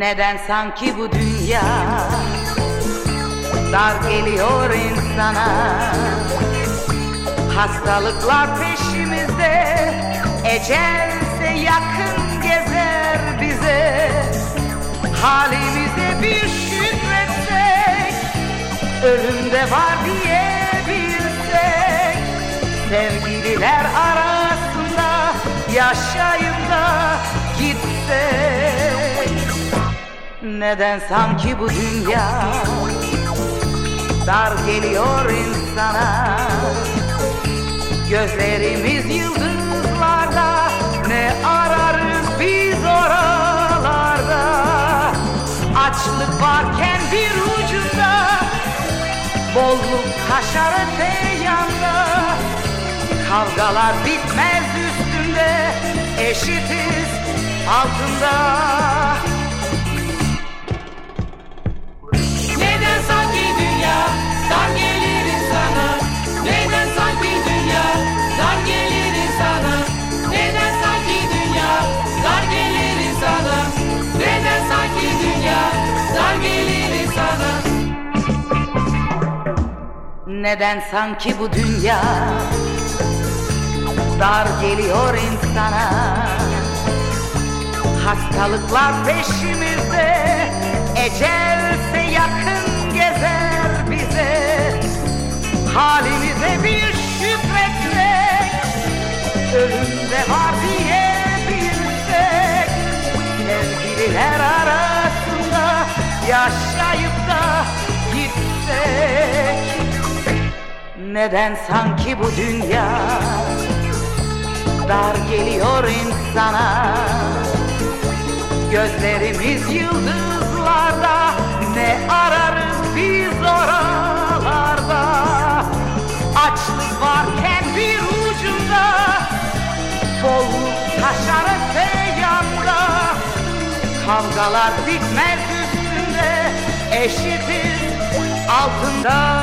Neden sanki bu dünya dar geliyor insana? Hastalıklar peşimizde Ecelse yakın gezer bize. Halimize bir şükretsek Ölümde var diye bilsek. Sevgililer arasında Yaşayıp da gitsek Neden sanki bu dünya Dar geliyor insana? Gözlerimiz yıldızlarda Ne ararız biz oralarda? Açlık varken bir ucunda Bolluk kaşar öte yanda. Kavgalar bitmez üstünde Eşitiz altında Neden sanki bu dünya dar geliyor insana? Hastalıklar peşimizde Ecelse yakın gezer bize. Halimize bir şükretsek Ölümde var diye bilsek. Sevgililer arasında Yaşayıp neden sanki bu dünya dar geliyor insana? Gözlerimiz yıldızlarda ne ararız biz oralarda? Açlık varken bir ucunda bolluk taşar öte yanda. Kavgalar bitmez üstünde eşitiz altında